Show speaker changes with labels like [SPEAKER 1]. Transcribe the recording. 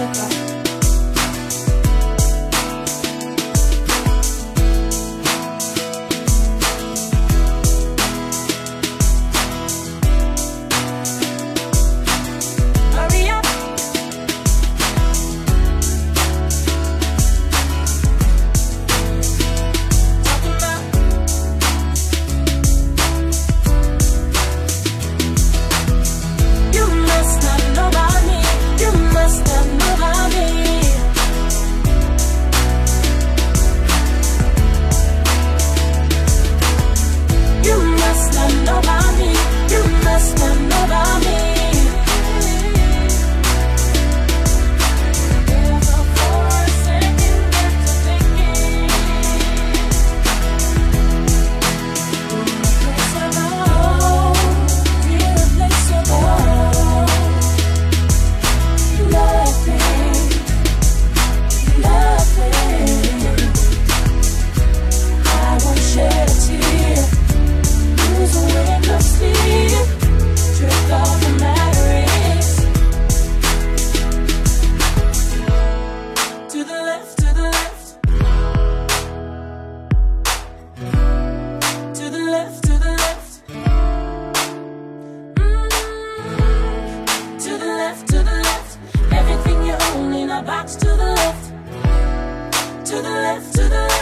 [SPEAKER 1] Thank you. box to the left, to the left, to the left.